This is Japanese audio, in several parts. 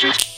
Just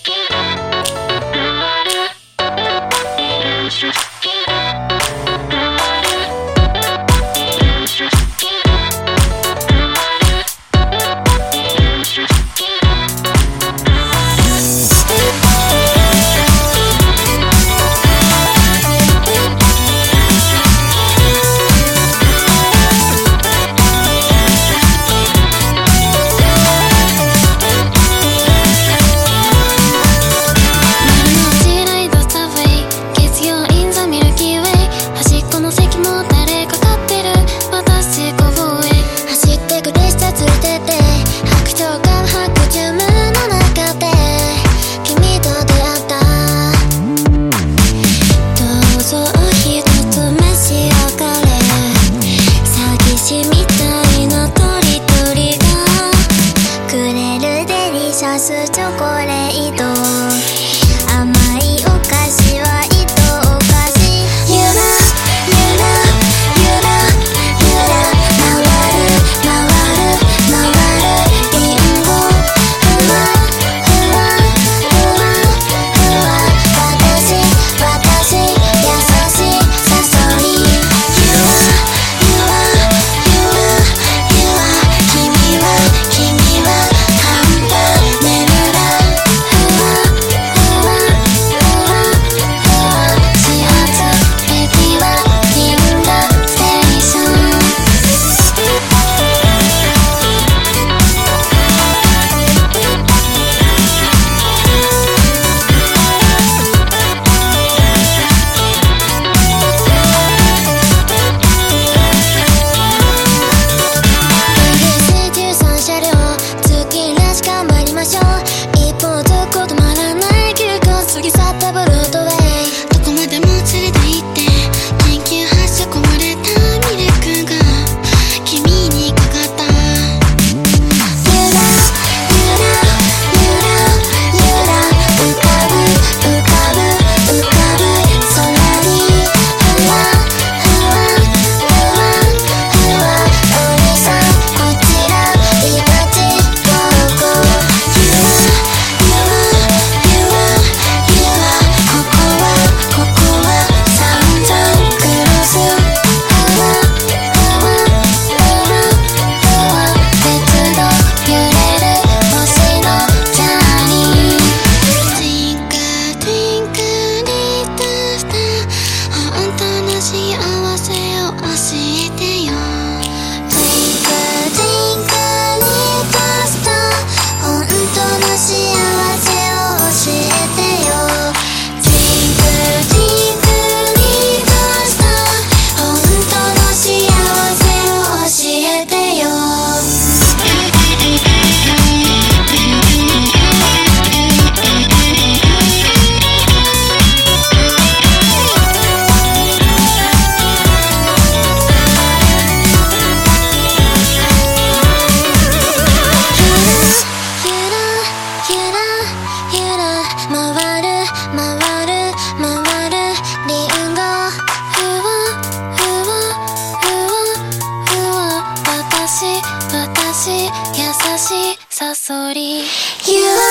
優しい